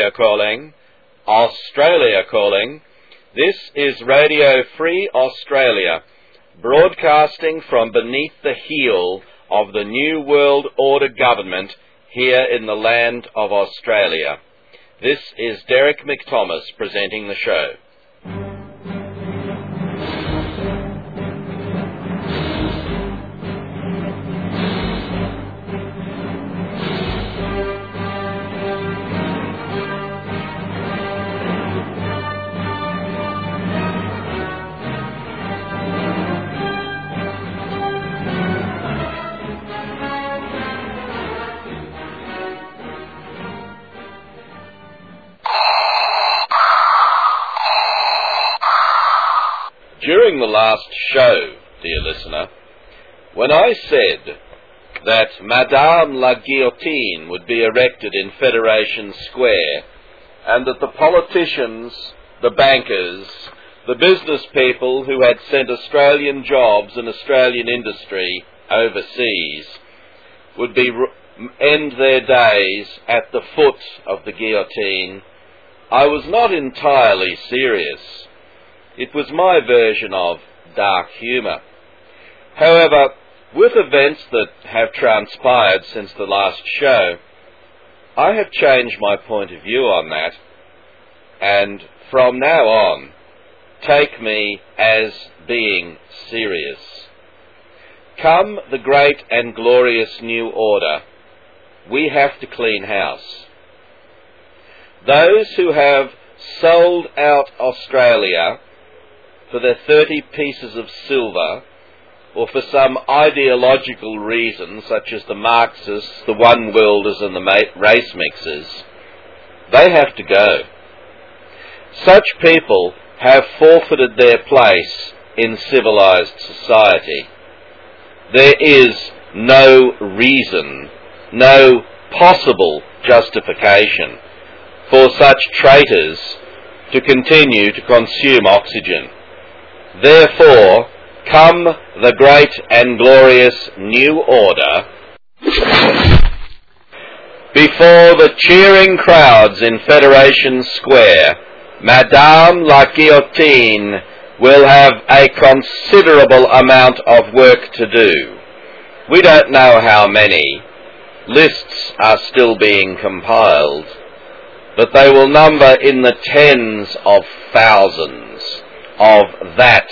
Australia calling. Australia calling. This is Radio Free Australia, broadcasting from beneath the heel of the New World Order government here in the land of Australia. This is Derek McThomas presenting the show. Madame la Guillotine would be erected in Federation Square and that the politicians, the bankers, the business people who had sent Australian jobs and Australian industry overseas would be end their days at the foot of the guillotine, I was not entirely serious. It was my version of dark humour. However, with events that have transpired since the last show, I have changed my point of view on that, and from now on, take me as being serious. Come the great and glorious new order, we have to clean house. Those who have sold out Australia for their 30 pieces of silver, or for some ideological reason, such as the Marxists, the one worlders, and the race mixers, they have to go. Such people have forfeited their place in civilized society. There is no reason, no possible justification for such traitors to continue to consume oxygen. Therefore, come the great and glorious new order. Before the cheering crowds in Federation Square, Madame la Guillotine will have a considerable amount of work to do. We don't know how many. Lists are still being compiled, but they will number in the tens of thousands. Of that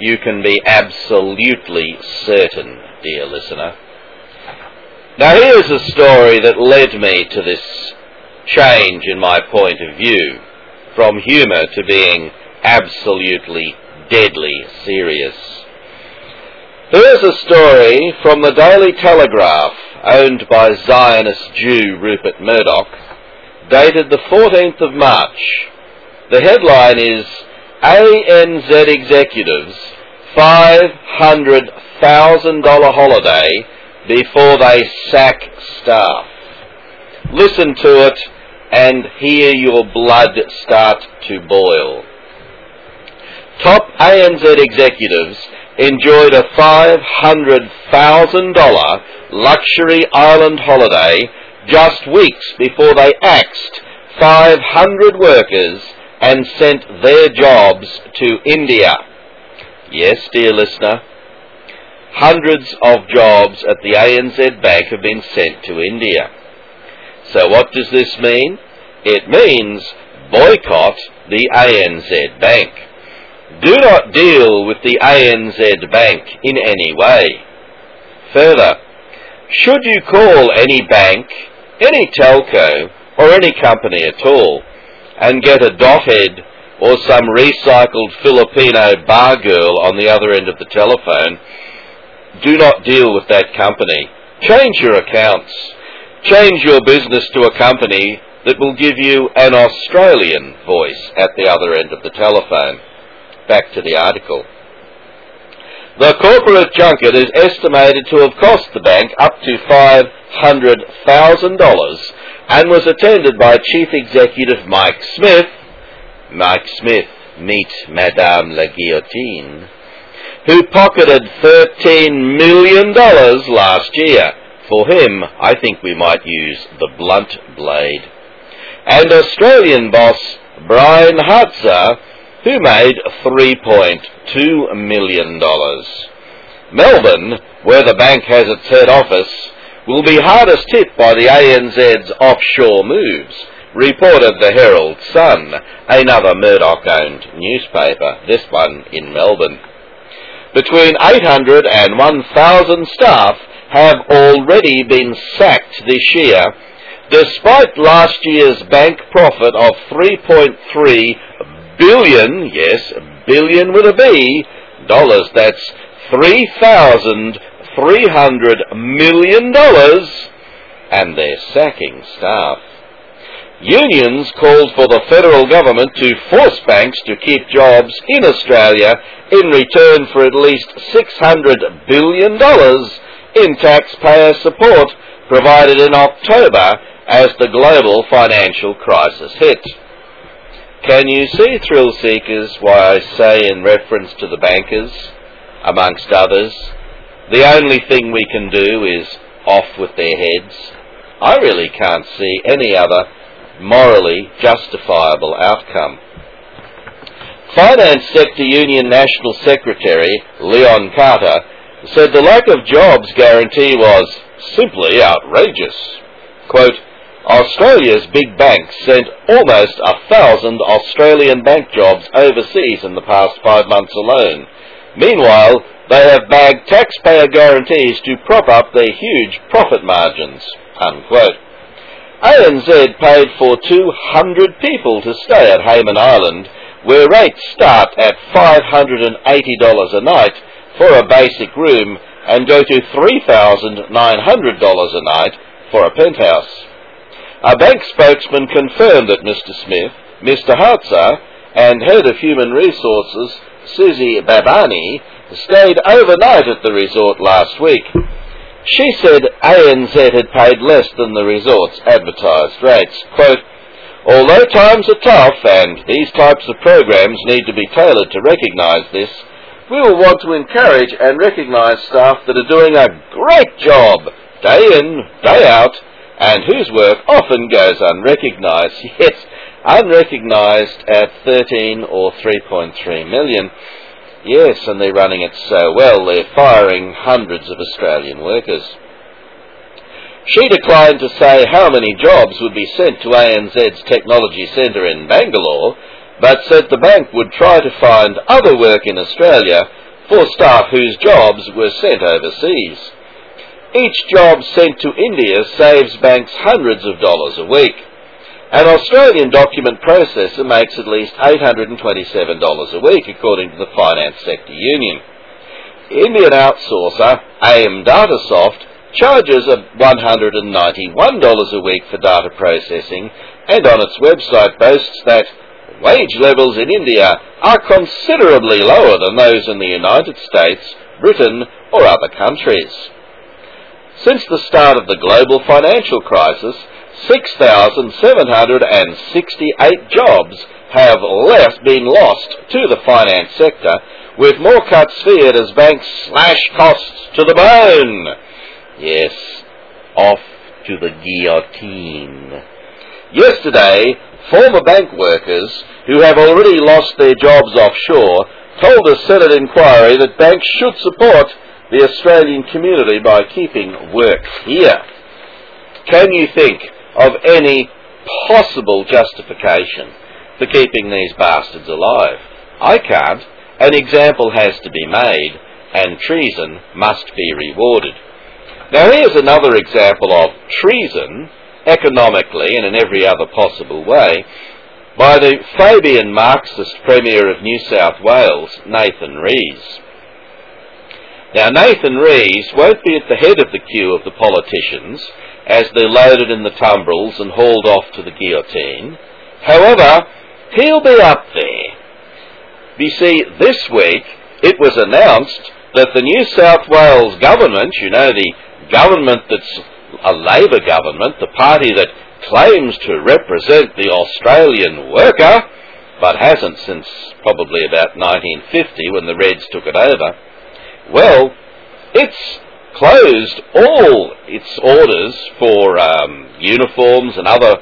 you can be absolutely certain, dear listener. Now here's a story that led me to this change in my point of view, from humour to being absolutely deadly serious. Here's a story from the Daily Telegraph, owned by Zionist Jew Rupert Murdoch, dated the 14th of March. The headline is ANZ executives $500,000 holiday before they sack staff. Listen to it and hear your blood start to boil. Top ANZ executives enjoyed a $500,000 luxury island holiday just weeks before they axed 500 workers and sent their jobs to India. Yes, dear listener, hundreds of jobs at the ANZ Bank have been sent to India. So what does this mean? It means boycott the ANZ Bank. Do not deal with the ANZ Bank in any way. Further, should you call any bank, any telco, or any company at all, and get a dothead or some recycled Filipino bar girl on the other end of the telephone, do not deal with that company. Change your accounts. Change your business to a company that will give you an Australian voice at the other end of the telephone. Back to the article. The corporate junket is estimated to have cost the bank up to $500,000 and was attended by Chief Executive Mike Smith, Mike Smith, meet Madame la Guillotine, who pocketed $13 million last year. For him, I think we might use the blunt blade. and Australian boss Brian Hartzer, who made $3.2 million. Melbourne, where the bank has its head office, will be hardest hit by the ANZ's offshore moves, reported the Herald Sun, another Murdoch-owned newspaper, this one in Melbourne. Between 800 and 1,000 staff have already been sacked this year, despite last year's bank profit of 3.3 billion, yes, billion with a B, dollars. That's $3,300 million, and they're sacking staff. Unions called for the federal government to force banks to keep jobs in Australia in return for at least $600 billion in taxpayer support provided in October as the global financial crisis hit. Can you see, thrill seekers, why I say in reference to the bankers, amongst others, the only thing we can do is off with their heads? I really can't see any other morally justifiable outcome. Finance Sector Union National Secretary Leon Carter said the lack of jobs guarantee was simply outrageous. Quote, Australia's big banks sent almost a thousand Australian bank jobs overseas in the past five months alone. Meanwhile, they have bagged taxpayer guarantees to prop up their huge profit margins. Unquote. ANZ paid for 200 people to stay at Hayman Island, where rates start at $580 a night for a basic room and go to $3,900 a night for a penthouse. A bank spokesman confirmed that Mr. Smith, Mr. Hartzer, and Head of Human Resources, Susie Babani, stayed overnight at the resort last week. She said ANZ had paid less than the resort's advertised rates. Quote, Although times are tough and these types of programs need to be tailored to recognise this, we will want to encourage and recognise staff that are doing a great job day in, day out, and whose work often goes unrecognised. Yes, unrecognised at 13 or 3.3 million. Yes, and they're running it so well, they're firing hundreds of Australian workers. She declined to say how many jobs would be sent to ANZ's Technology Centre in Bangalore, but said the bank would try to find other work in Australia for staff whose jobs were sent overseas. Each job sent to India saves banks hundreds of dollars a week. An Australian document processor makes at least $827 a week, according to the Finance Sector Union. Indian outsourcer AM Datasoft charges $191 a week for data processing and on its website boasts that wage levels in India are considerably lower than those in the United States, Britain or other countries. Since the start of the global financial crisis, 6,768 jobs have left been lost to the finance sector, with more cuts feared as banks slash costs to the bone. Yes, off to the guillotine. Yesterday, former bank workers who have already lost their jobs offshore told a Senate inquiry that banks should support the Australian community by keeping work here. Can you think of any possible justification for keeping these bastards alive. I can't. An example has to be made, and treason must be rewarded. Now here's another example of treason, economically and in every other possible way, by the Fabian Marxist Premier of New South Wales, Nathan Rees. Now Nathan Rees won't be at the head of the queue of the politicians, as they're loaded in the tumbrils and hauled off to the guillotine. However, he'll be up there. You see, this week it was announced that the New South Wales government, you know, the government that's a Labor government, the party that claims to represent the Australian worker, but hasn't since probably about 1950 when the Reds took it over, well, it's closed all its orders for um, uniforms and other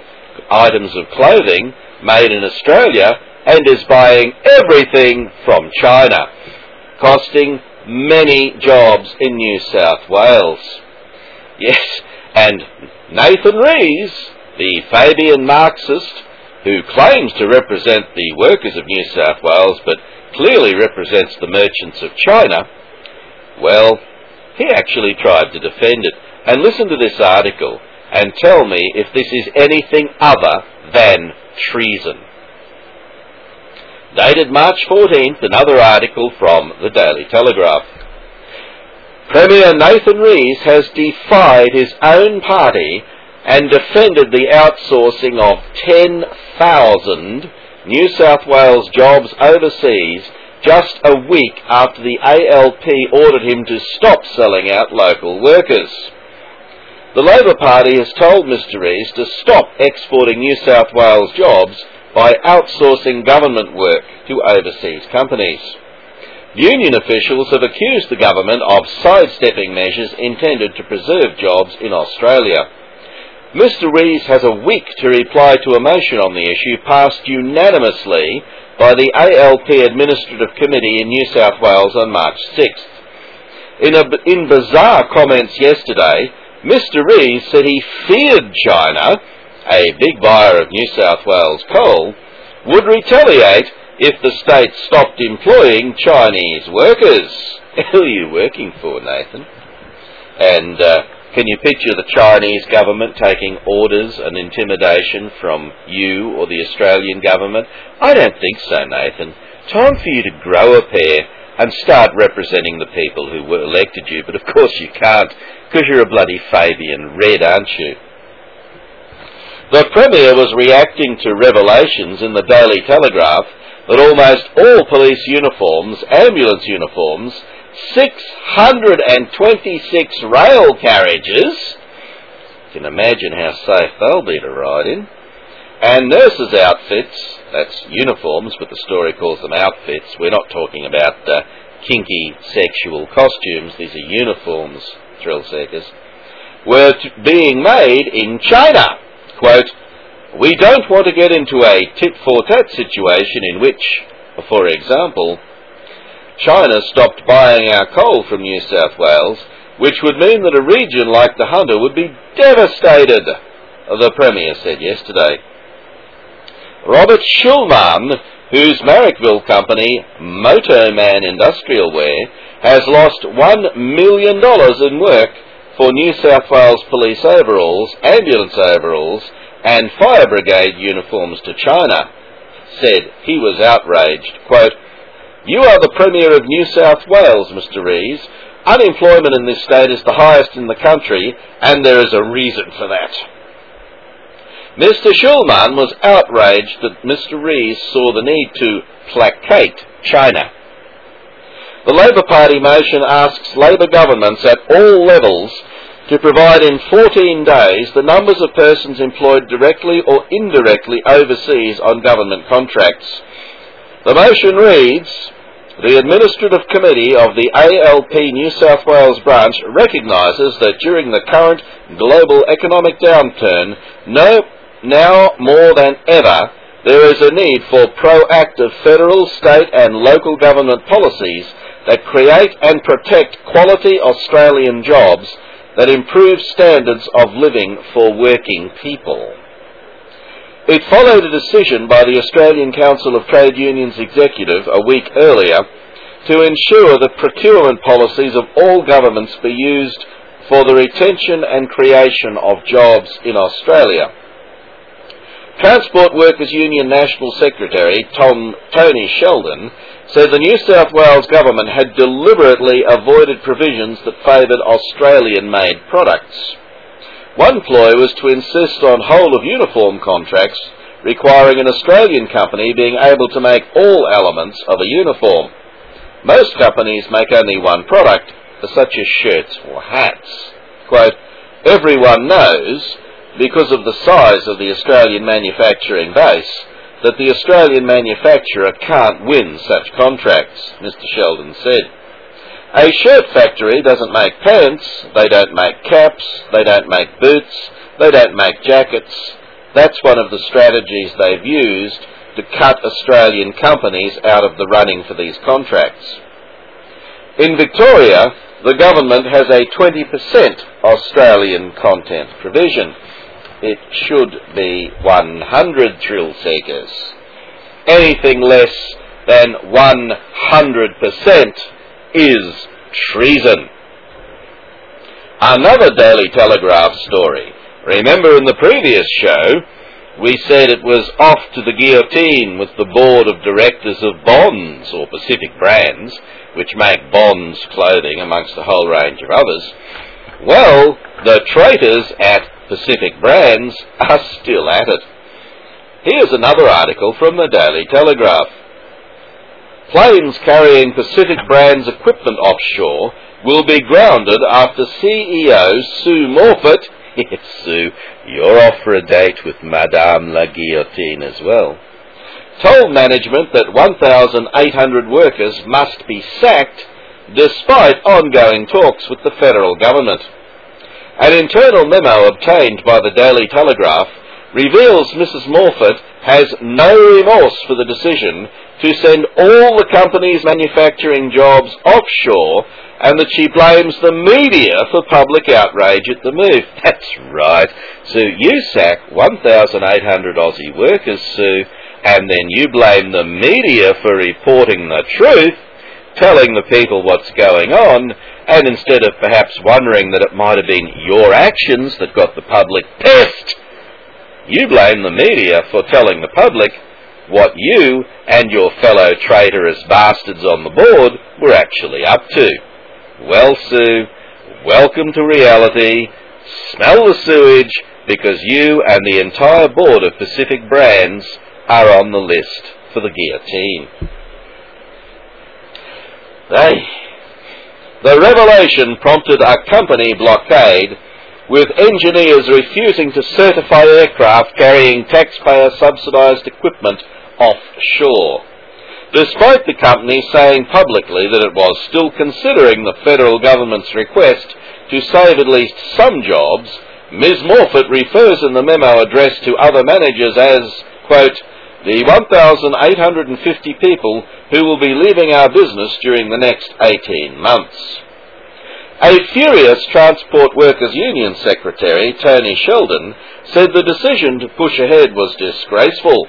items of clothing made in Australia and is buying everything from China, costing many jobs in New South Wales. Yes, and Nathan Rees, the Fabian Marxist, who claims to represent the workers of New South Wales but clearly represents the merchants of China, well, he actually tried to defend it. And listen to this article and tell me if this is anything other than treason. Dated March 14th, another article from the Daily Telegraph. Premier Nathan Rees has defied his own party and defended the outsourcing of 10,000 New South Wales jobs overseas just a week after the ALP ordered him to stop selling out local workers. The Labor Party has told Mr Rees to stop exporting New South Wales jobs by outsourcing government work to overseas companies. Union officials have accused the government of sidestepping measures intended to preserve jobs in Australia. Mr Rees has a week to reply to a motion on the issue passed unanimously by the ALP Administrative Committee in New South Wales on March 6th. In, a, in bizarre comments yesterday, Mr Rees said he feared China, a big buyer of New South Wales coal, would retaliate if the state stopped employing Chinese workers. Who are you working for, Nathan? And uh, can you picture the Chinese government taking orders and intimidation from you or the Australian government? I don't think so, Nathan. Time for you to grow a pair and start representing the people who elected you, but of course you can't, because you're a bloody Fabian Red, aren't you? The Premier was reacting to revelations in the Daily Telegraph that almost all police uniforms, ambulance uniforms, 626 rail carriages. You can imagine how safe they'll be to ride in. And nurses' outfits, that's uniforms, but the story calls them outfits. We're not talking about uh, kinky sexual costumes, these are uniforms, thrill seekers, were t- being made in China. Quote, we don't want to get into a tit for tat situation in which, for example, China stopped buying our coal from New South Wales, which would mean that a region like the Hunter would be devastated, the Premier said yesterday. Robert Schulman, whose Marrickville company, Motoman Industrial Wear, has lost $1 million in work for New South Wales police overalls, ambulance overalls, and fire brigade uniforms to China, said he was outraged. Quote, you are the Premier of New South Wales, Mr Rees. Unemployment in this state is the highest in the country, and there is a reason for that. Mr Schulman was outraged that Mr Rees saw the need to placate China. The Labor Party motion asks Labor governments at all levels to provide in 14 days the numbers of persons employed directly or indirectly overseas on government contracts. The motion reads, the Administrative Committee of the ALP New South Wales branch recognises that during the current global economic downturn, no, now more than ever, there is a need for proactive federal, state and local government policies that create and protect quality Australian jobs that improve standards of living for working people. It followed a decision by the Australian Council of Trade Unions executive a week earlier to ensure that procurement policies of all governments be used for the retention and creation of jobs in Australia. Transport Workers Union National Secretary Tom, Tony Sheldon said the New South Wales government had deliberately avoided provisions that favoured Australian made products. One ploy was to insist on whole of uniform contracts requiring an Australian company being able to make all elements of a uniform. Most companies make only one product, such as shirts or hats. Quote, everyone knows, because of the size of the Australian manufacturing base, that the Australian manufacturer can't win such contracts, Mr Sheldon said. A shirt factory doesn't make pants, they don't make caps, they don't make boots, they don't make jackets, That's one of the strategies they've used to cut Australian companies out of the running for these contracts. In Victoria, the government has a 20% Australian content provision. It should be 100 thrill seekers. Anything less than 100% is treason. Another Daily Telegraph story. Remember in the previous show, we said it was off to the guillotine with the board of directors of Bonds, or Pacific Brands, which make Bonds clothing amongst a whole range of others. Well, the traitors at Pacific Brands are still at it. Here's another article from the Daily Telegraph. Planes carrying Pacific Brands equipment offshore will be grounded after CEO Sue Morphett yes, Sue, you're off for a date with Madame la Guillotine as well. Told management that 1,800 workers must be sacked despite ongoing talks with the federal government. An internal memo obtained by the Daily Telegraph reveals Mrs. Morphett has no remorse for the decision to send all the company's manufacturing jobs offshore and that she blames the media for public outrage at the move. That's right. Sue, you sack 1,800 Aussie workers, Sue, and then you blame the media for reporting the truth, telling the people what's going on, and instead of perhaps wondering that it might have been your actions that got the public pissed, you blame the media for telling the public what you and your fellow traitorous bastards on the board were actually up to. Well, Sue, welcome to reality. Smell the sewage because you and the entire board of Pacific Brands are on the list for the guillotine. They, the revelation prompted a company blockade with engineers refusing to certify aircraft carrying taxpayer subsidised equipment offshore despite the company saying publicly that it was still considering the federal government's request to save at least some jobs, Ms. Morphett refers in the memo addressed to other managers as, quote, the 1,850 people who will be leaving our business during the next 18 months. A furious Transport Workers Union Secretary, Tony Sheldon, said the decision to push ahead was disgraceful.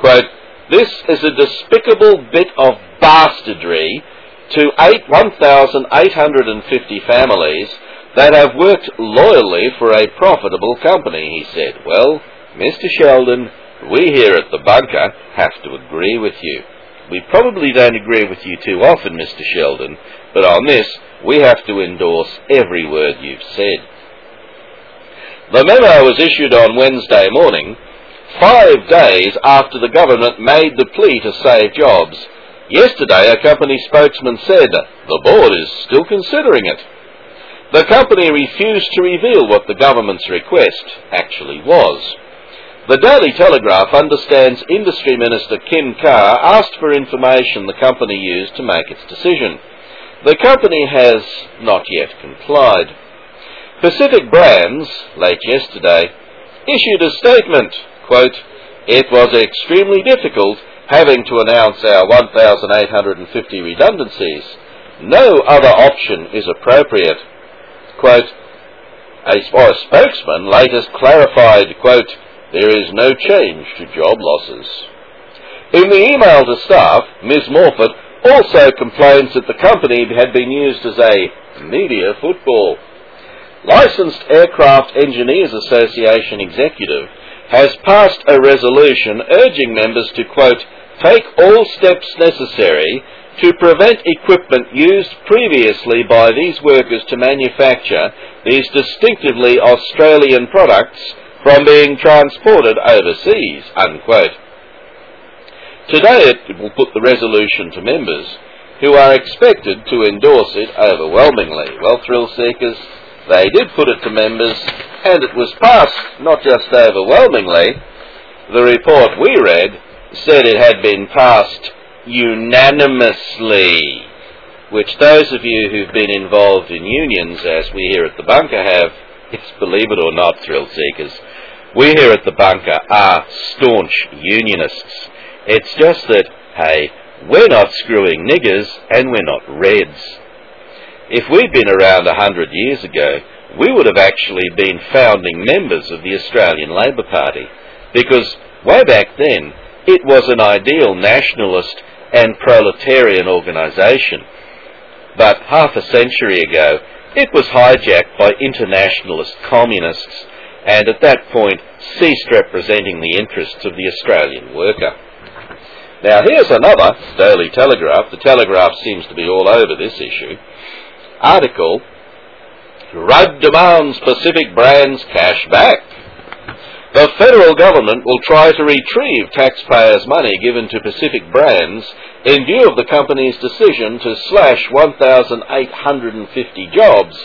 Quote, this is a despicable bit of bastardry to 1,850 families that have worked loyally for a profitable company, he said. Well, Mr. Sheldon, we here at the bunker have to agree with you. We probably don't agree with you too often, Mr. Sheldon, but on this, we have to endorse every word you've said. The memo was issued on Wednesday morning, five days after the government made the plea to save jobs. Yesterday, a company spokesman said the board is still considering it. The company refused to reveal what the government's request actually was. The Daily Telegraph understands Industry Minister Kim Carr asked for information the company used to make its decision. The company has not yet complied. Pacific Brands, late yesterday, issued a statement quote, it was extremely difficult having to announce our 1,850 redundancies. No other option is appropriate. Quote, a, a spokesman later clarified, quote, there is no change to job losses. In the email to staff, Ms. Morphett also complains that the company had been used as a media football. Licensed Aircraft Engineers Association executive has passed a resolution urging members to, quote, take all steps necessary to prevent equipment used previously by these workers to manufacture these distinctively Australian products from being transported overseas, unquote. Today it will put the resolution to members who are expected to endorse it overwhelmingly. Well, thrill seekers, they did put it to members, and it was passed not just overwhelmingly. The report we read said it had been passed unanimously, which those of you who've been involved in unions, as we here at the bunker have, it's believe it or not, thrill seekers, We here at the bunker are staunch unionists. It's just that, hey, we're not screwing niggers and we're not reds. If we'd been around a hundred years ago, we would have actually been founding members of the Australian Labor Party, because way back then it was an ideal nationalist and proletarian organisation. But half a century ago, it was hijacked by internationalist communists and at that point ceased representing the interests of the Australian worker. Now here's another Daily Telegraph. The Telegraph seems to be all over this issue. Article, Rudd demands Pacific brands cash back. The federal government will try to retrieve taxpayers' money given to Pacific Brands in view of the company's decision to slash 1,850 jobs,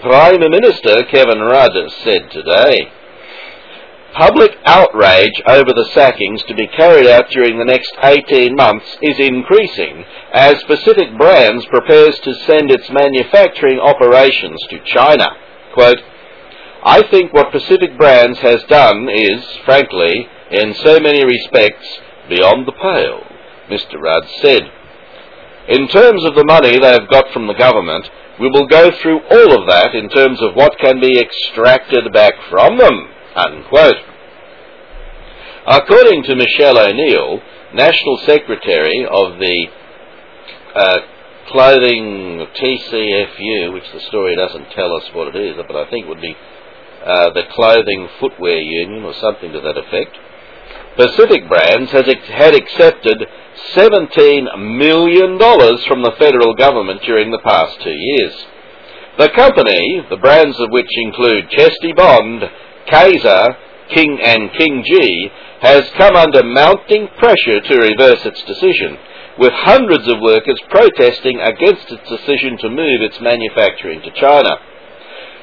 Prime Minister Kevin Rudd said today. Public outrage over the sackings to be carried out during the next 18 months is increasing as Pacific Brands prepares to send its manufacturing operations to China. Quote, I think what Pacific Brands has done is, frankly, in so many respects, beyond the pale, Mr. Rudd said. In terms of the money they have got from the government, we will go through all of that in terms of what can be extracted back from them. Unquote. According to Michelle O'Neill, National Secretary of the uh, Clothing TCFU, which the story doesn't tell us what it is, but I think would be uh, the Clothing Footwear Union or something to that effect. Pacific Brands has ex- had accepted $17 million from the federal government during the past two years. The company, the brands of which include Chesty Bond, Kaiser, King and King Gee, has come under mounting pressure to reverse its decision, with hundreds of workers protesting against its decision to move its manufacturing to China.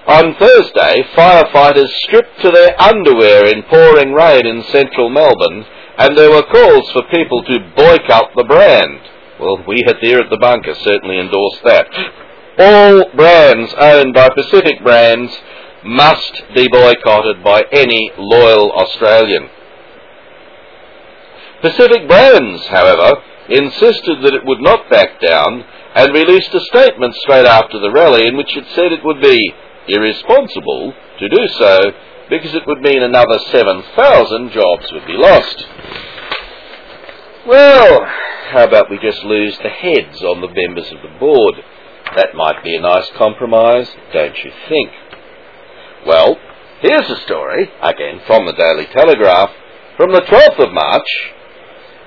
On Thursday, firefighters stripped to their underwear in pouring rain in central Melbourne, and there were calls for people to boycott the brand. Well, we here at the bunker certainly endorsed that. All brands owned by Pacific Brands must be boycotted by any loyal Australian. Pacific Brands, however, insisted that it would not back down and released a statement straight after the rally in which it said it would be irresponsible to do so because it would mean another 7,000 jobs would be lost. Well, how about we just lose the heads on the members of the board? That might be a nice compromise, don't you think? Well, here's a story, again from the Daily Telegraph, from the 12th of March.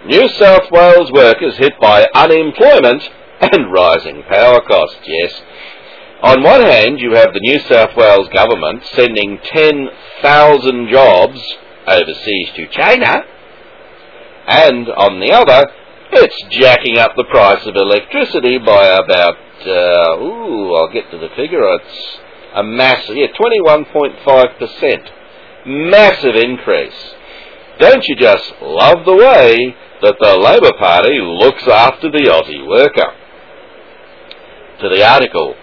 New South Wales workers hit by unemployment and rising power costs, yes. On one hand, you have the New South Wales government sending 10,000 jobs overseas to China, and on the other, it's jacking up the price of electricity by about, uh, ooh, I'll get to the figure, it's a massive, yeah, 21.5%. Massive increase. Don't you just love the way that the Labor Party looks after the Aussie worker? To the article.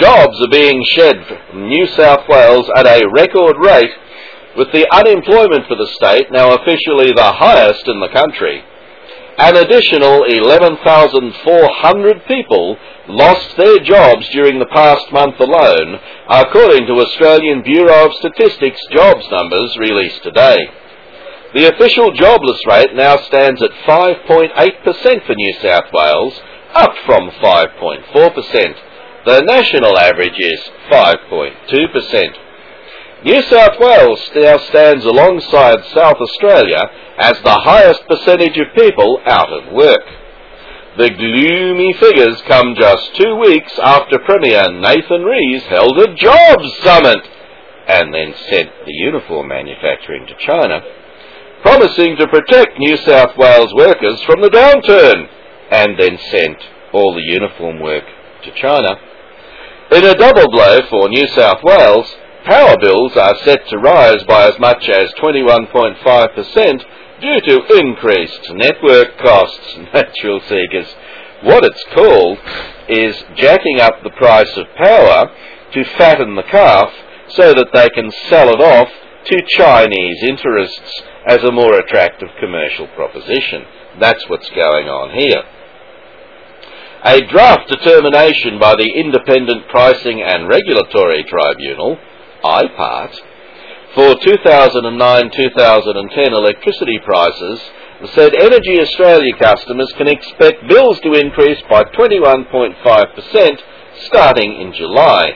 Jobs are being shed from New South Wales at a record rate, with the unemployment for the state now officially the highest in the country. An additional 11,400 people lost their jobs during the past month alone, according to Australian Bureau of Statistics jobs numbers released today. The official jobless rate now stands at 5.8% for New South Wales, up from 5.4%. The national average is 5.2%. New South Wales now stands alongside South Australia as the highest percentage of people out of work. The gloomy figures come just two weeks after Premier Nathan Rees held a jobs summit and then sent the uniform manufacturing to China, promising to protect New South Wales workers from the downturn, and then sent all the uniform work to China. In a double blow for New South Wales, power bills are set to rise by as much as 21.5% due to increased network costs. Natural seekers. What it's called is jacking up the price of power to fatten the calf so that they can sell it off to Chinese interests as a more attractive commercial proposition. That's what's going on here. A draft determination by the Independent Pricing and Regulatory Tribunal, IPART, for 2009-2010 electricity prices said Energy Australia customers can expect bills to increase by 21.5% starting in July.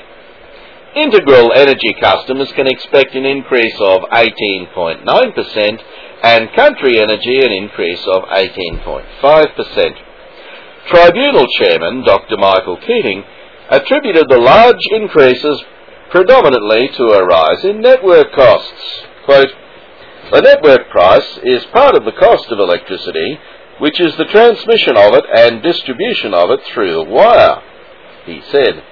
Integral energy customers can expect an increase of 18.9% and Country Energy an increase of 18.5%. Tribunal Chairman Dr. Michael Keating attributed the large increases predominantly to a rise in network costs. Quote, the network price is part of the cost of electricity, which is the transmission of it and distribution of it through the wire, he said.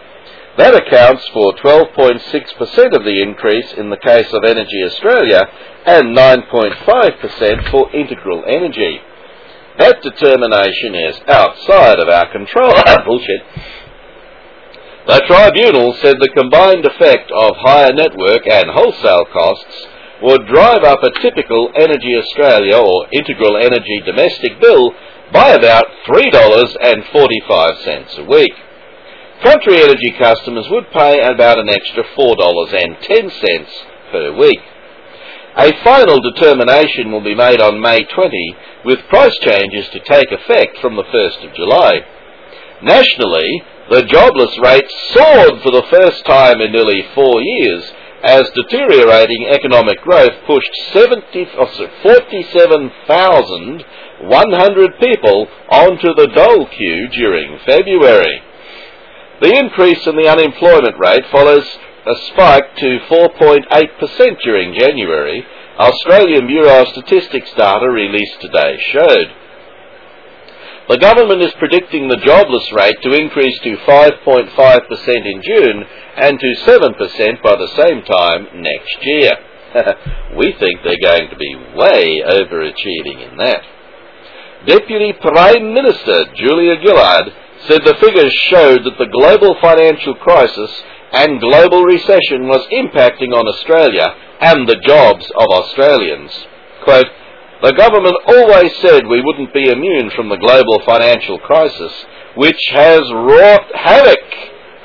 That accounts for 12.6% of the increase in the case of Energy Australia and 9.5% for Integral Energy. That determination is outside of our control. Bullshit. The tribunal said the combined effect of higher network and wholesale costs would drive up a typical Energy Australia or Integral Energy domestic bill by about $3.45 a week. Country Energy customers would pay about an extra $4.10 per week. A final determination will be made on May 20 with price changes to take effect from the 1st of July. Nationally, the jobless rate soared for the first time in nearly four years as deteriorating economic growth pushed 70, oh, 47,100 people onto the dole queue during February. The increase in the unemployment rate follows a spike to 4.8% during January, Australian Bureau of Statistics data released today showed. The government is predicting the jobless rate to increase to 5.5% in June and to 7% by the same time next year. we think they're going to be way overachieving in that. Deputy Prime Minister Julia Gillard said the figures showed that the global financial crisis and global recession was impacting on Australia and the jobs of Australians. Quote, the government always said we wouldn't be immune from the global financial crisis, which has wrought havoc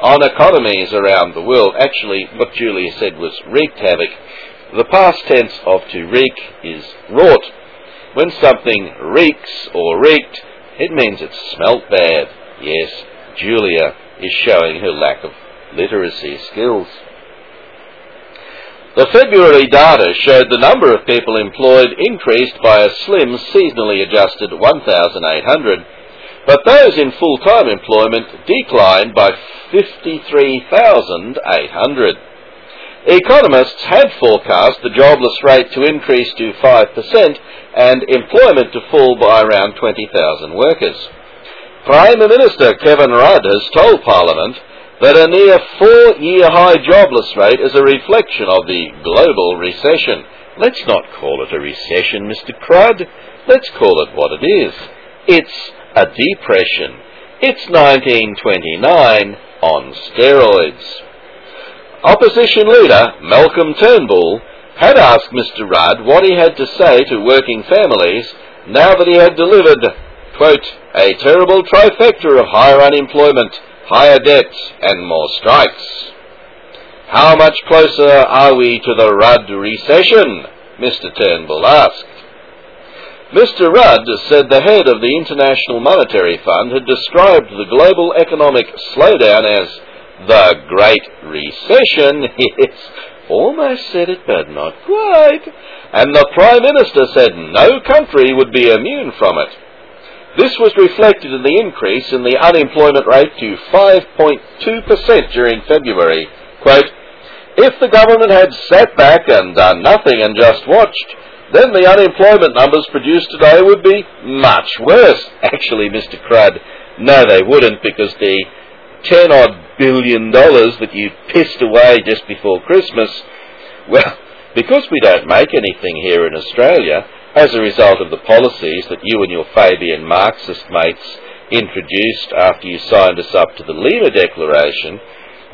on economies around the world. Actually, what Julia said was wreaked havoc. The past tense of to wreak is wrought. When something reeks or wreaked, it means it smelt bad. Yes, Julia is showing her lack of literacy skills. The February data showed the number of people employed increased by a slim seasonally adjusted 1,800, but those in full-time employment declined by 53,800. Economists had forecast the jobless rate to increase to 5% and employment to fall by around 20,000 workers. Prime Minister Kevin Rudd has told Parliament that a near four-year high jobless rate is a reflection of the global recession. Let's not call it a recession, Mr. Crud. Let's call it what it is. It's a depression. It's 1929 on steroids. Opposition leader Malcolm Turnbull had asked Mr. Rudd what he had to say to working families now that he had delivered quote, a terrible trifecta of higher unemployment, higher debts, and more strikes. How much closer are we to the Rudd recession? Mr. Turnbull asked. Mr. Rudd said the head of the International Monetary Fund had described the global economic slowdown as the Great Recession. Yes, almost said it, but not quite. And the Prime Minister said no country would be immune from it. This was reflected in the increase in the unemployment rate to 5.2% during February. Quote, if the government had sat back and done nothing and just watched, then the unemployment numbers produced today would be much worse. Actually, Mr. Crud, no they wouldn't because the 10 odd billion dollars that you pissed away just before Christmas, well, because we don't make anything here in Australia, as a result of the policies that you and your Fabian Marxist mates introduced after you signed us up to the Lima Declaration,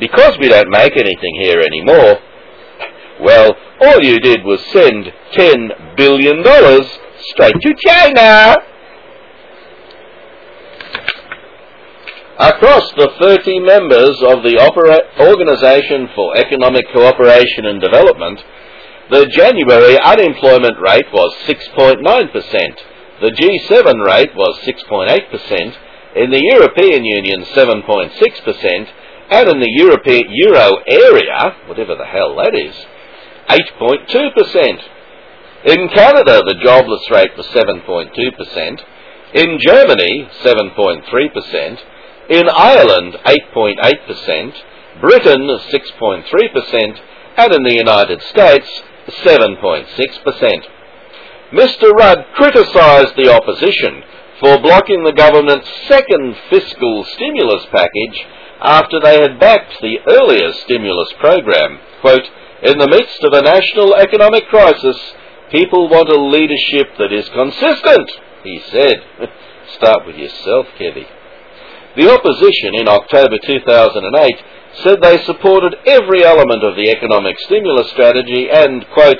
because we don't make anything here anymore, well, all you did was send $10 billion straight to China. Across the 30 members of the Opera- Organization for Economic Cooperation and Development, the January unemployment rate was 6.9%, the G7 rate was 6.8%, in the European Union 7.6%, and in the European Euro area, whatever the hell that is, 8.2%. In Canada, the jobless rate was 7.2%. In Germany, 7.3%. In Ireland, 8.8%. Britain, 6.3%. And in the United States, 7.6%. Mr Rudd criticised the opposition for blocking the government's second fiscal stimulus package after they had backed the earlier stimulus program. Quote, in the midst of a national economic crisis, people want a leadership that is consistent, he said. Start with yourself, Kevy. The opposition in October 2008 said they supported every element of the economic stimulus strategy and, quote,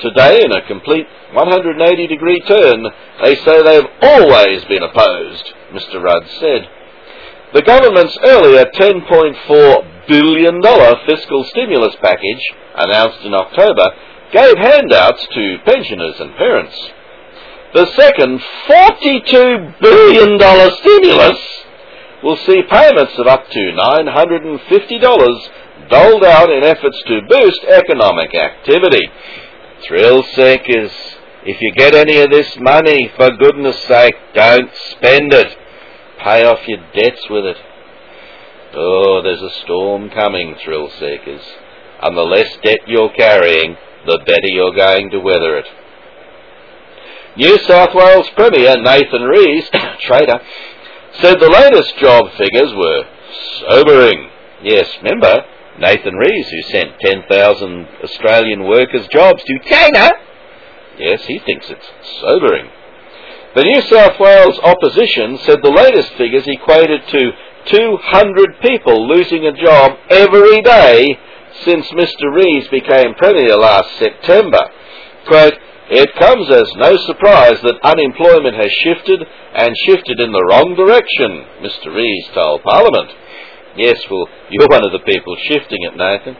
today in a complete 180 degree turn, they say they have always been opposed, Mr Rudd said. The government's earlier $10.4 billion fiscal stimulus package, announced in October, gave handouts to pensioners and parents. The second $42 billion stimulus will see payments of up to $950 doled out in efforts to boost economic activity. Thrill seekers, if you get any of this money, for goodness sake, don't spend it. Pay off your debts with it. Oh, there's a storm coming, thrill seekers, and the less debt you're carrying, the better you're going to weather it. New South Wales Premier Nathan Rees, trader, said the latest job figures were sobering. Yes, remember Nathan Rees, who sent 10,000 Australian workers' jobs to China? Yes, he thinks it's sobering. The New South Wales opposition said the latest figures equated to 200 people losing a job every day since Mr. Rees became Premier last September. Quote, it comes as no surprise that unemployment has shifted and shifted in the wrong direction, Mr. Rees told Parliament. Yes, well, you're one of the people shifting it, Nathan.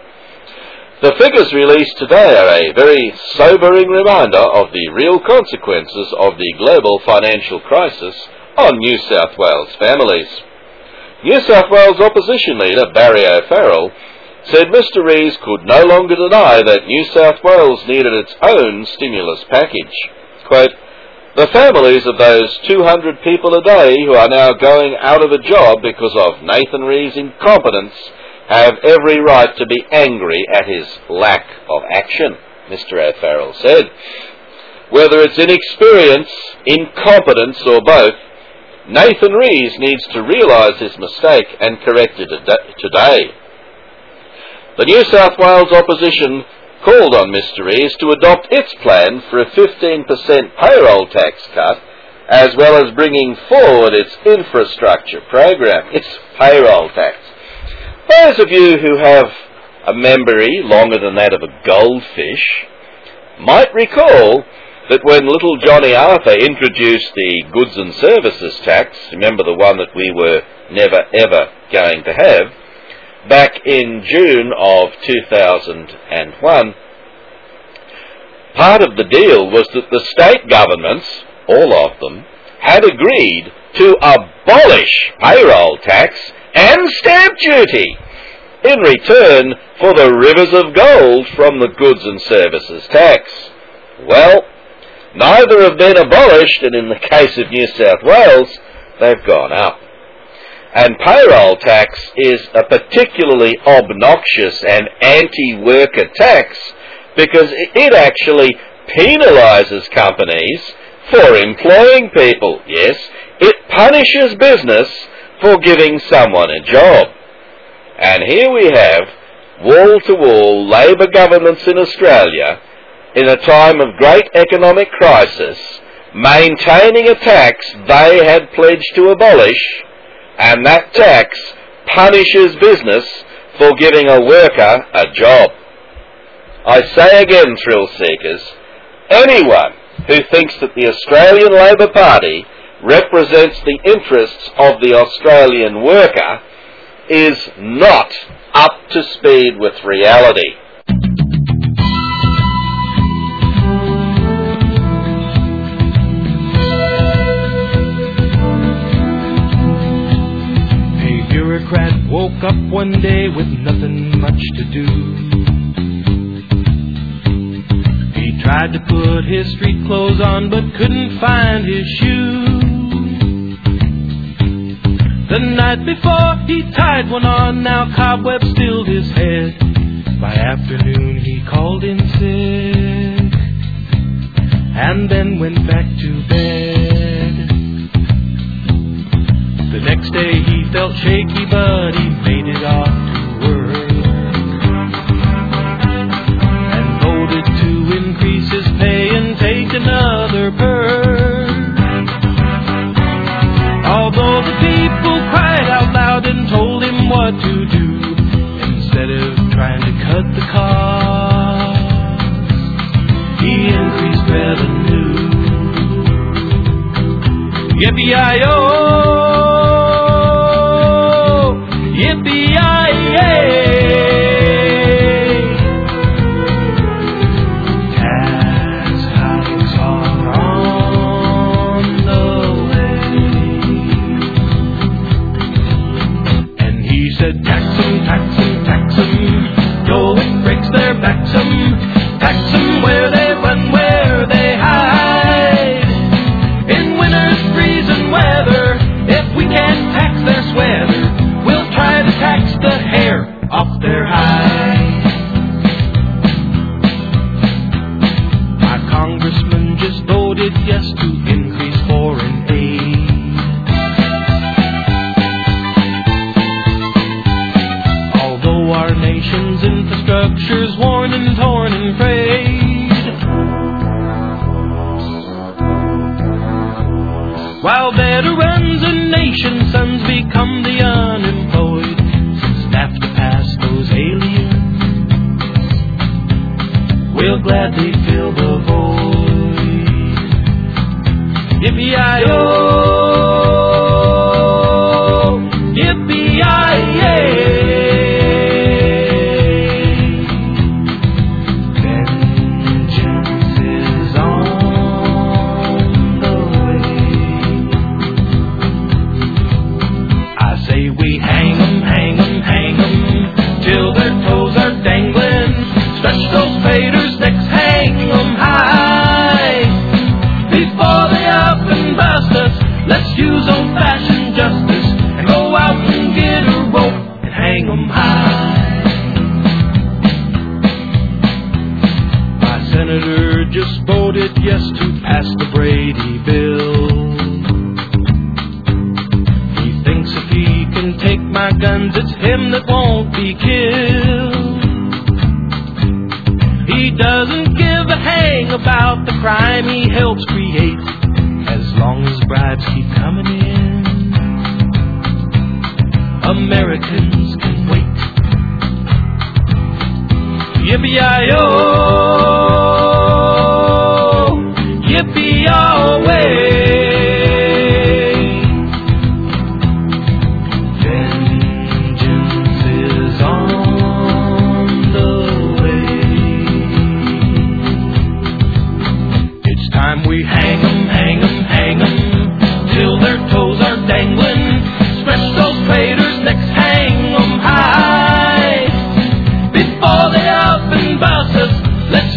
The figures released today are a very sobering reminder of the real consequences of the global financial crisis on New South Wales families. New South Wales opposition leader Barry O'Farrell said Mr Rees could no longer deny that New South Wales needed its own stimulus package. Quote, the families of those 200 people a day who are now going out of a job because of Nathan Rees' incompetence have every right to be angry at his lack of action, Mr O'Farrell said. Whether it's inexperience, incompetence, or both, Nathan Rees needs to realise his mistake and correct it today. The New South Wales opposition called on Mr Rees to adopt its plan for a 15% payroll tax cut, as well as bringing forward its infrastructure program, its payroll tax. Those of you who have a memory longer than that of a goldfish might recall that when little Johnny Arthur introduced the goods and services tax, remember the one that we were never ever going to have, back in June of 2001, part of the deal was that the state governments, all of them, had agreed to abolish payroll tax and stamp duty in return for the rivers of gold from the goods and services tax. Well, Neither have been abolished, and in the case of New South Wales, they've gone up. And payroll tax is a particularly obnoxious and anti-worker tax because it actually penalises companies for employing people. Yes, it punishes business for giving someone a job. And here we have wall-to-wall Labor governments in Australia in a time of great economic crisis, maintaining a tax they had pledged to abolish, and that tax punishes business for giving a worker a job. I say again, thrill seekers, anyone who thinks that the Australian Labor Party represents the interests of the Australian worker is not up to speed with reality. Bureaucrat woke up one day with nothing much to do. He tried to put his street clothes on but couldn't find his shoes. The night before he tied one on, now cobwebs filled his head. By afternoon he called in sick and then went back to bed. The next day he felt shaky, but he made it off to work and voted to increase his pay and take another perk. Although the people cried out loud and told him what to do, instead of trying to cut the cost, he increased revenue. Yippee-I-O! Become the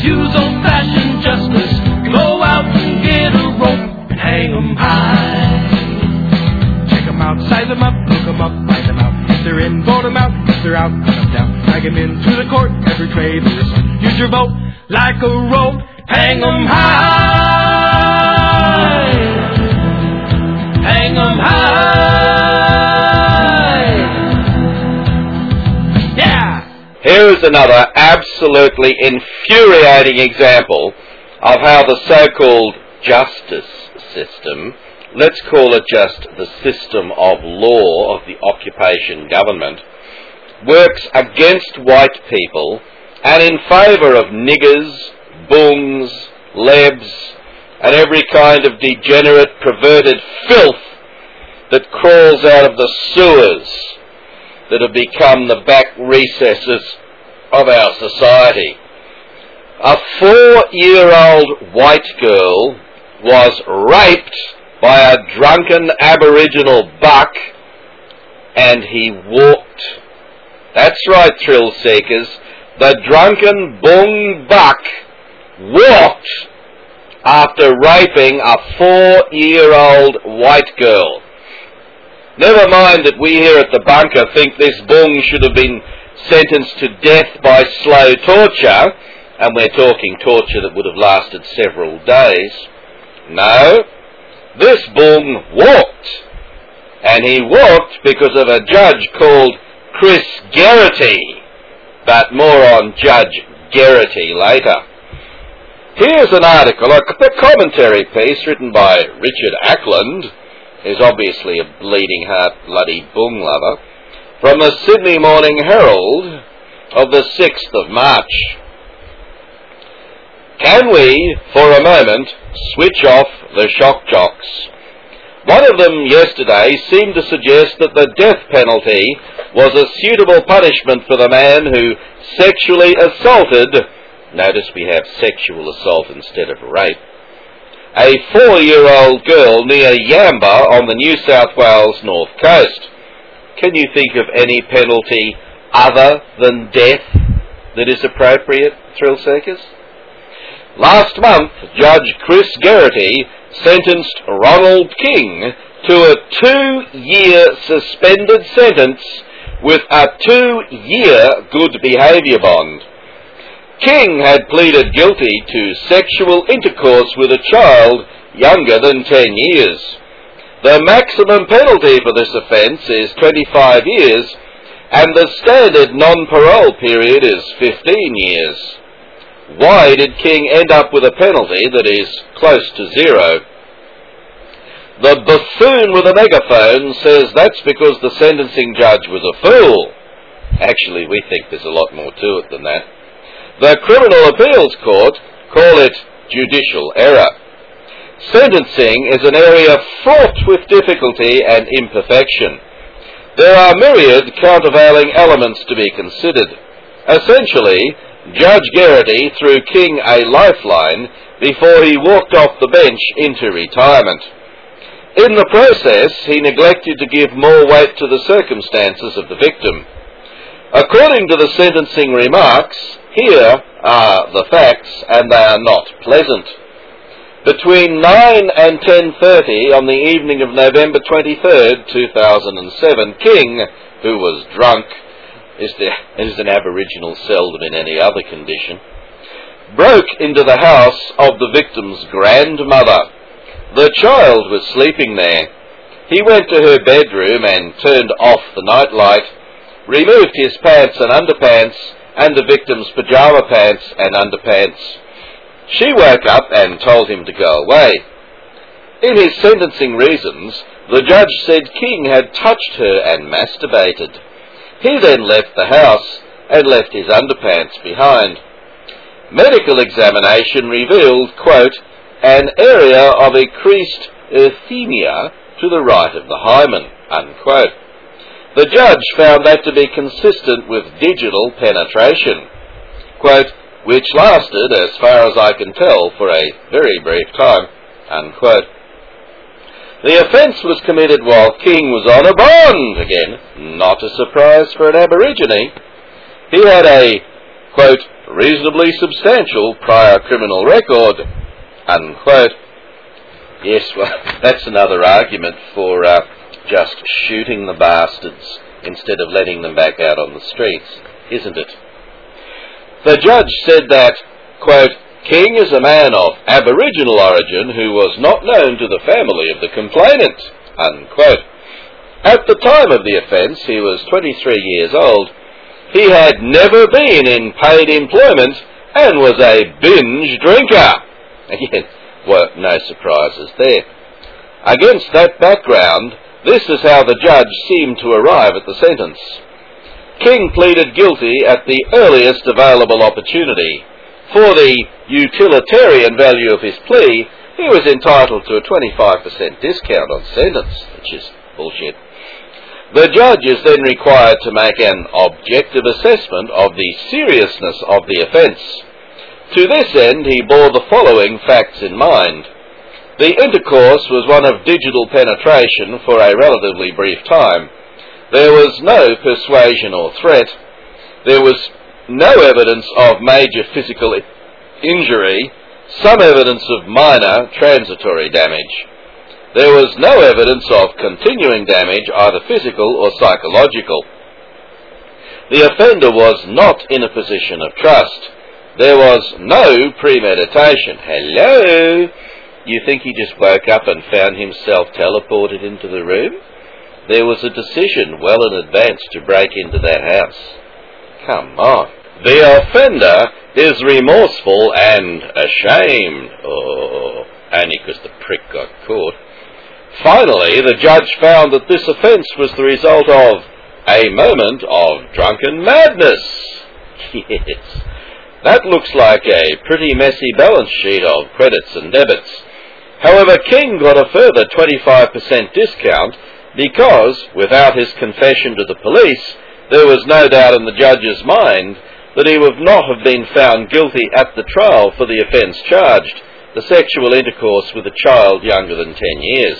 use old-fashioned justice. Go out and get a rope and hang 'em high. Check 'em out, size 'em up, look 'em up, find 'em out. If they're in, vote 'em out. If they're out, cut 'em down. Drag 'em into the court, every trade is. Use your vote like a rope, hang 'em high. Here is another absolutely infuriating example of how the so-called justice system, let's call it just the system of law of the occupation government, works against white people and in favour of niggers, bungs, lebs, and every kind of degenerate, perverted filth that crawls out of the sewers that have become the back recesses of our society. A four-year-old white girl was raped by a drunken Aboriginal buck and he walked. That's right, thrill seekers. The drunken Bung buck walked after raping a four-year-old white girl. Never mind that we here at the bunker think this Bung should have been sentenced to death by slow torture, and we're talking torture that would have lasted several days. No, this Bung walked. And he walked because of a judge called Chris Geraghty. But more on Judge Geraghty later. Here's an article, a commentary piece written by Richard Ackland, who's obviously a bleeding heart bloody Bung lover, from the Sydney Morning Herald of the 6th of March. Can we, for a moment, switch off the shock jocks? One of them yesterday seemed to suggest that the death penalty was a suitable punishment for the man who sexually assaulted, notice we have sexual assault instead of rape, a four-year-old girl near Yamba on the New South Wales north coast. Can you think of any penalty other than death that is appropriate, thrill seekers? Last month, Judge Chris Geraghty sentenced Ronald King to a two-year suspended sentence with a two-year good behaviour bond. King had pleaded guilty to sexual intercourse with a child younger than 10 years. The maximum penalty for this offence is 25 years, and the standard non-parole period is 15 years. Why did King end up with a penalty that is close to zero? The buffoon with a megaphone says that's because the sentencing judge was a fool. Actually, we think there's a lot more to it than that. The Criminal Appeals Court call it judicial error. Sentencing is an area fraught with difficulty and imperfection. There are myriad countervailing elements to be considered. Essentially, Judge Geraghty threw King a lifeline before he walked off the bench into retirement. In the process, he neglected to give more weight to the circumstances of the victim. According to the sentencing remarks, here are the facts, and they are not pleasant. Between 9 and 10.30 on the evening of November 23rd, 2007, King, who was drunk, is, the, is an Aboriginal seldom in any other condition, broke into the house of the victim's grandmother. The child was sleeping there. He went to her bedroom and turned off the nightlight, removed his pants and underpants, and the victim's pyjama pants and underpants. She woke up and told him to go away. In his sentencing reasons, the judge said King had touched her and masturbated. He then left the house and left his underpants behind. Medical examination revealed, quote, an area of increased erythema to the right of the hymen, unquote. The judge found that to be consistent with digital penetration, quote, which lasted, as far as I can tell, for a very brief time, unquote. The offence was committed while King was on a bond. Again, not a surprise for an Aborigine. He had a, quote, reasonably substantial prior criminal record, unquote. Yes, well, that's another argument for uh, just shooting the bastards instead of letting them back out on the streets, isn't it? The judge said that, quote, King is a man of Aboriginal origin who was not known to the family of the complainant. Unquote. At the time of the offence, he was 23 years old. He had never been in paid employment and was a binge drinker. Again, no surprises there. Against that background, this is how the judge seemed to arrive at the sentence. King pleaded guilty at the earliest available opportunity. For the utilitarian value of his plea, he was entitled to a 25% discount on sentence, which is bullshit. The judge is then required to make an objective assessment of the seriousness of the offence. To this end, he bore the following facts in mind. The intercourse was one of digital penetration for a relatively brief time. There was no persuasion or threat. There was no evidence of major physical injury, some evidence of minor transitory damage. There was no evidence of continuing damage, either physical or psychological. The offender was not in a position of trust. There was no premeditation. Hello? You think he just woke up and found himself teleported into the room? There was a decision well in advance to break into that house. Come on. The offender is remorseful and ashamed. Oh, only because the prick got caught. Finally, the judge found that this offence was the result of a moment of drunken madness. Yes. That looks like a pretty messy balance sheet of credits and debits. However, King got a further 25% discount because, without his confession to the police, there was no doubt in the judge's mind that he would not have been found guilty at the trial for the offence charged, the sexual intercourse with a child younger than 10 years.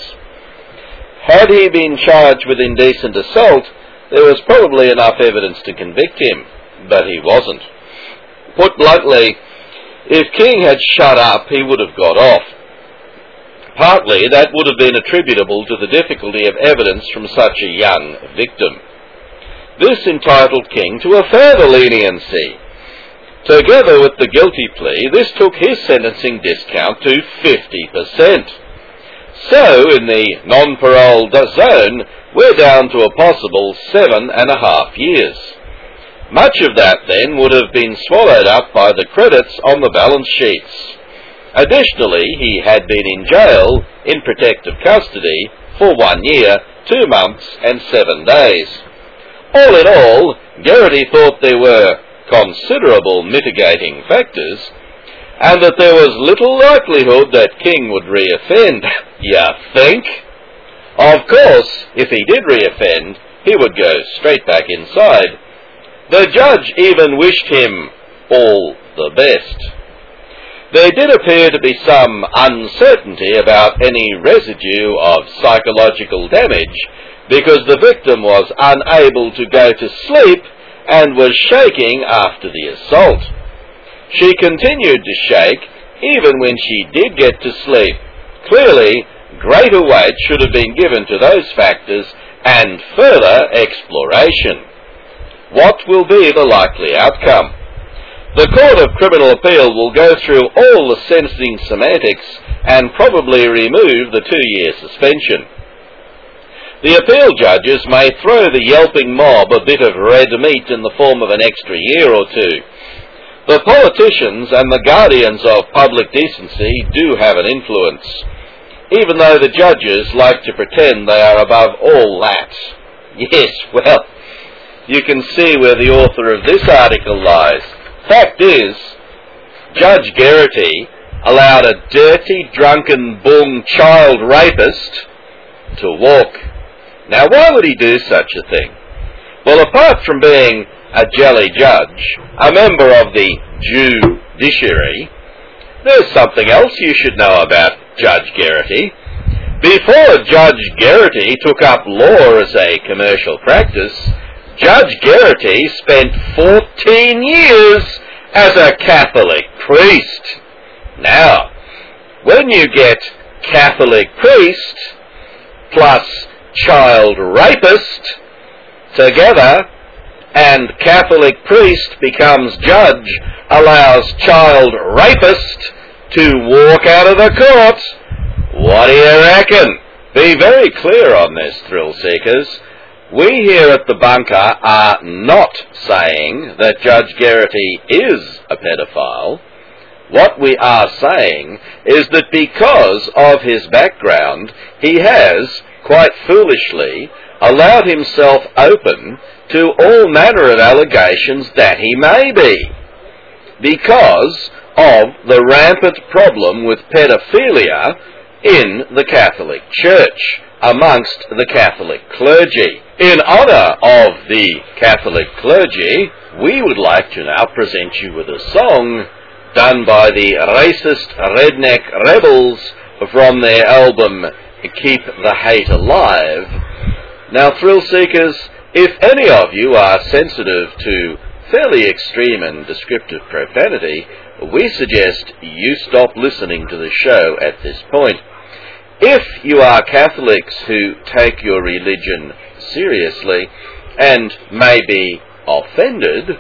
Had he been charged with indecent assault, there was probably enough evidence to convict him, but he wasn't. Put bluntly, if King had shut up, he would have got off. Partly that would have been attributable to the difficulty of evidence from such a young victim. This entitled King to a further leniency. Together with the guilty plea, this took his sentencing discount to 50%. So, in the non-parole zone, we're down to a possible seven and a half years. Much of that then would have been swallowed up by the credits on the balance sheets. Additionally, he had been in jail in protective custody for one year, two months, and seven days. All in all, Geraghty thought there were considerable mitigating factors, and that there was little likelihood that King would reoffend. you think? Of course, if he did reoffend, he would go straight back inside. The judge even wished him all the best. There did appear to be some uncertainty about any residue of psychological damage because the victim was unable to go to sleep and was shaking after the assault. She continued to shake even when she did get to sleep. Clearly, greater weight should have been given to those factors and further exploration. What will be the likely outcome? The Court of Criminal Appeal will go through all the sentencing semantics and probably remove the two-year suspension. The appeal judges may throw the yelping mob a bit of red meat in the form of an extra year or two. The politicians and the guardians of public decency do have an influence, even though the judges like to pretend they are above all that. Yes, well, you can see where the author of this article lies. Fact is, Judge Geraghty allowed a dirty, drunken, bung child rapist to walk. Now, why would he do such a thing? Well, apart from being a jelly judge, a member of the judiciary, there's something else you should know about Judge Geraghty. Before Judge Geraghty took up law as a commercial practice, Judge Geraghty spent 14 years as a Catholic priest. Now, when you get Catholic priest plus child rapist together, and Catholic priest becomes judge, allows child rapist to walk out of the court, what do you reckon? Be very clear on this, thrill seekers. We here at the bunker are not saying that Judge Geraghty is a pedophile. What we are saying is that because of his background, he has, quite foolishly, allowed himself open to all manner of allegations that he may be, because of the rampant problem with pedophilia in the Catholic Church amongst the Catholic clergy. In honour of the Catholic clergy, we would like to now present you with a song done by the racist redneck rebels from their album Keep the Hate Alive. Now, thrill seekers, if any of you are sensitive to fairly extreme and descriptive profanity, we suggest you stop listening to the show at this point. If you are Catholics who take your religion seriously and may be offended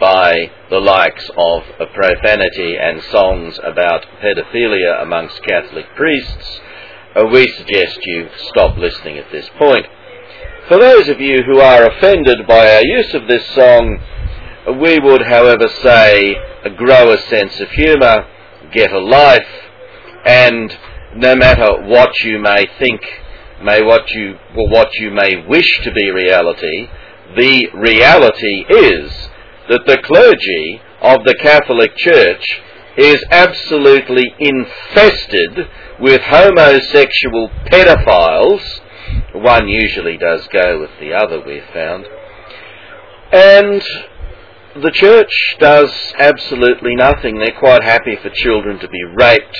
by the likes of profanity and songs about pedophilia amongst Catholic priests, uh, we suggest you stop listening at this point. For those of you who are offended by our use of this song, we would, however, say grow a sense of humour, get a life, and no matter what you may think, may what you what you may wish to be reality, the reality is that the clergy of the Catholic Church is absolutely infested with homosexual pedophiles. One usually does go with the other, we've found. And the church does absolutely nothing. They're quite happy for children to be raped.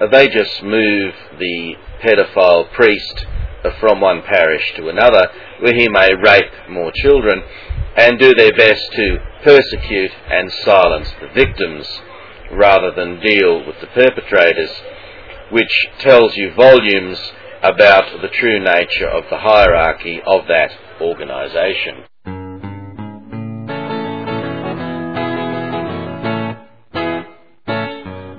Uh, they just move the pedophile priest from one parish to another where he may rape more children and do their best to persecute and silence the victims rather than deal with the perpetrators, which tells you volumes about the true nature of the hierarchy of that organisation.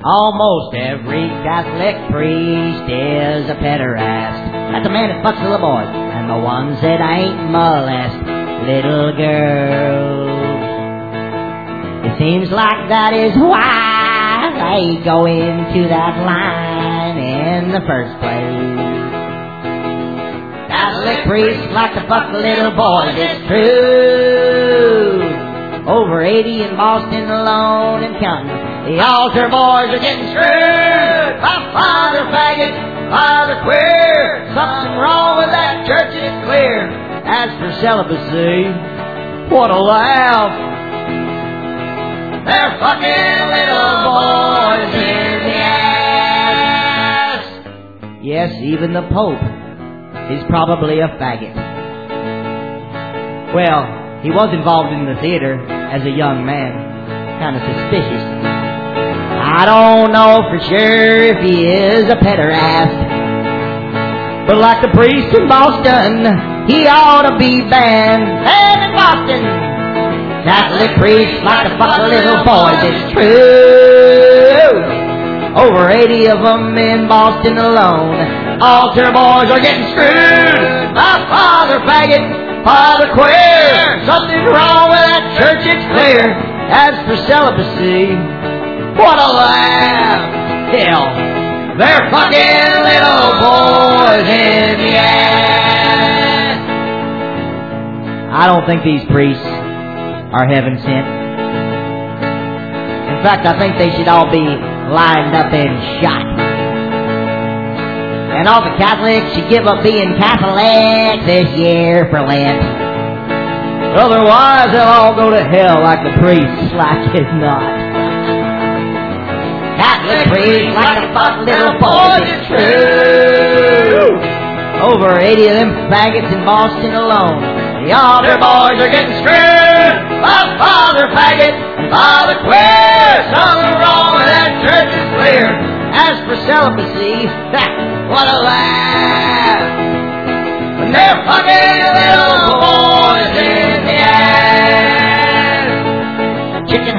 Almost every Catholic priest is a pederast. That's the man that fucks little boys, and the ones that ain't molest little girls. It seems like that is why they go into that line in the first place. Catholic priests like to fuck little boys, it's true. Over 80 in Boston alone and counting. The altar boys are getting screwed by father faggot, father queer. Something wrong with that church, it's clear. As for celibacy, what a laugh. They're fucking little boys in the ass. Yes, even the Pope is probably a faggot. Well, he was involved in the theater as a young man. Kind of suspicious. I don't know for sure if he is a pederast. But like the priest in Boston, he ought to be banned. And in Boston, Catholic priests like to fuck little boys, it's true. Over 80 of them in Boston alone. Altar boys are getting screwed. My father faggot, father queer. Something wrong with that church, it's clear. As for celibacy, what a laugh! Hell, they're fucking little boys in the ass. I don't think these priests are heaven sent. In fact, I think they should all be lined up and shot. And all the Catholics should give up being Catholic this year for Lent. Otherwise, they'll all go to hell like the priests, like as not. Priest like a fuck little boy, it's true. Over 80 of them faggots in Boston alone. The altar boys are getting screwed by Father Faggot and Father Queer. Something wrong with that church is clear. As for celibacy, what a laugh. When they're fucking little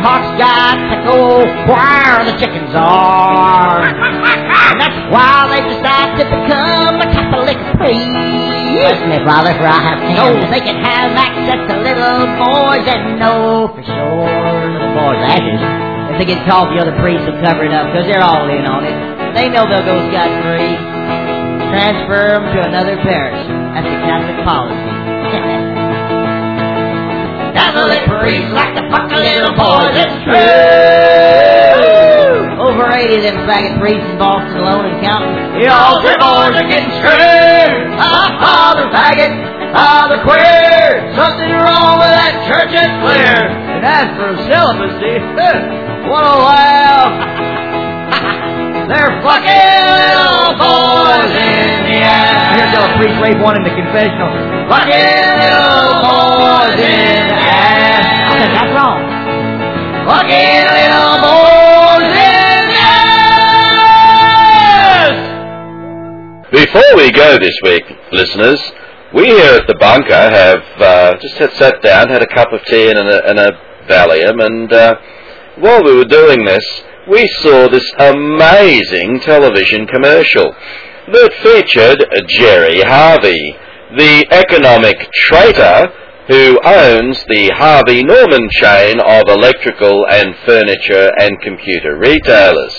hawk's got to go where the chickens are. and that's why they decide to become a Catholic priest. Listen, me, brother, for I have no. They can have access to little boys and know for sure little boys' ashes. If they get caught, the other priests will cover it up because they're all in on it. They know they'll go scot free. transfer them to another parish. That's the Catholic policy. Catholic priests like the little boys, it's true. Over 80 of them faggot priests in Boston alone and counting. The altar boys are getting screwed. Ah, father faggot, father queer. Something wrong with that church, it's clear. And as for celibacy, what a laugh. They're fucking little boys in the ass. Here's a priest rape one in the confessional. Fucking little boys in the ass. I think that's wrong. Fucking little boys in the ass. Before we go this week, listeners, we here at the bunker have uh, just had sat down, had a cup of tea and a, and a Valium, and uh, while we were doing this, we saw this amazing television commercial that featured Gerry Harvey, the economic traitor who owns the Harvey Norman chain of electrical and furniture and computer retailers.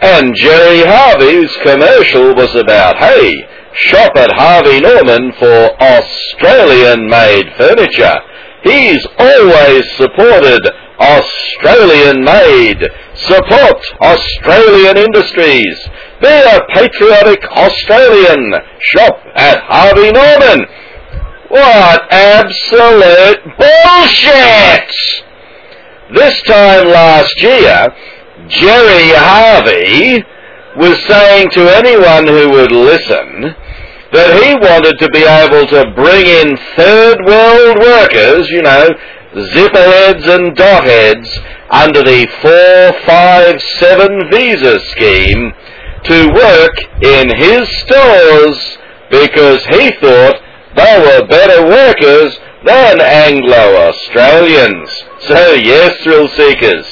And Gerry Harvey's commercial was about, hey, shop at Harvey Norman for Australian-made furniture. He's always supported Australian-made. Support Australian industries. Be a patriotic Australian. Shop at Harvey Norman. What absolute bullshit! This time last year, Gerry Harvey was saying to anyone who would listen that he wanted to be able to bring in third world workers, you know, zipperheads and dotheads, under the 457 visa scheme to work in his stores because he thought they were better workers than Anglo-Australians. So yes, thrill seekers,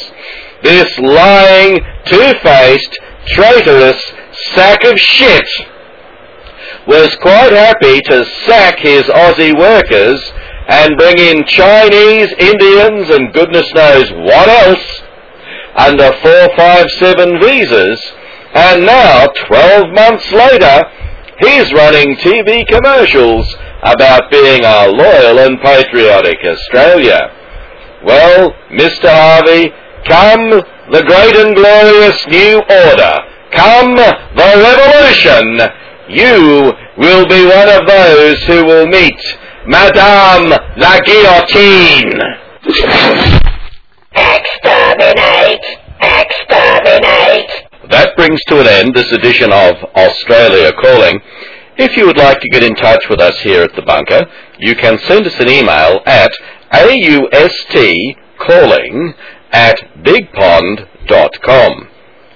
this lying, two-faced, traitorous sack of shit was quite happy to sack his Aussie workers and bring in Chinese, Indians, and goodness knows what else under 457 visas, and now, 12 months later, he's running TV commercials about being a loyal and patriotic Australia. Well, Mr. Harvey, come the great and glorious new order. Come the revolution. You will be one of those who will meet Madame la Guillotine. Exterminate! Exterminate! That brings to an end this edition of Australia Calling. If you would like to get in touch with us here at the bunker, you can send us an email at austcalling at bigpond.com.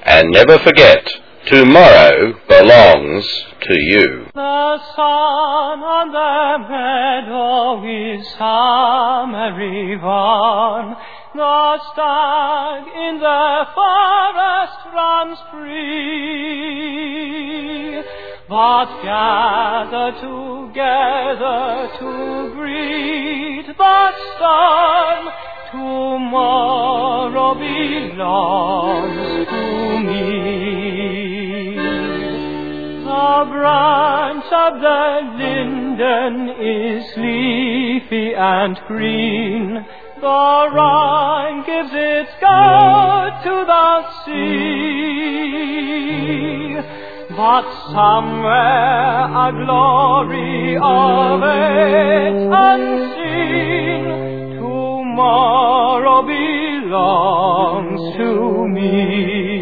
And never forget, tomorrow belongs to you. The sun on the meadow is summer even. The stag in the forest runs free. But gather together to greet the sun. Tomorrow belongs to me. The branch of the linden is leafy and green. The Rhine gives its gold to the sea. But somewhere a glory of awaits unseen. Tomorrow belongs to me.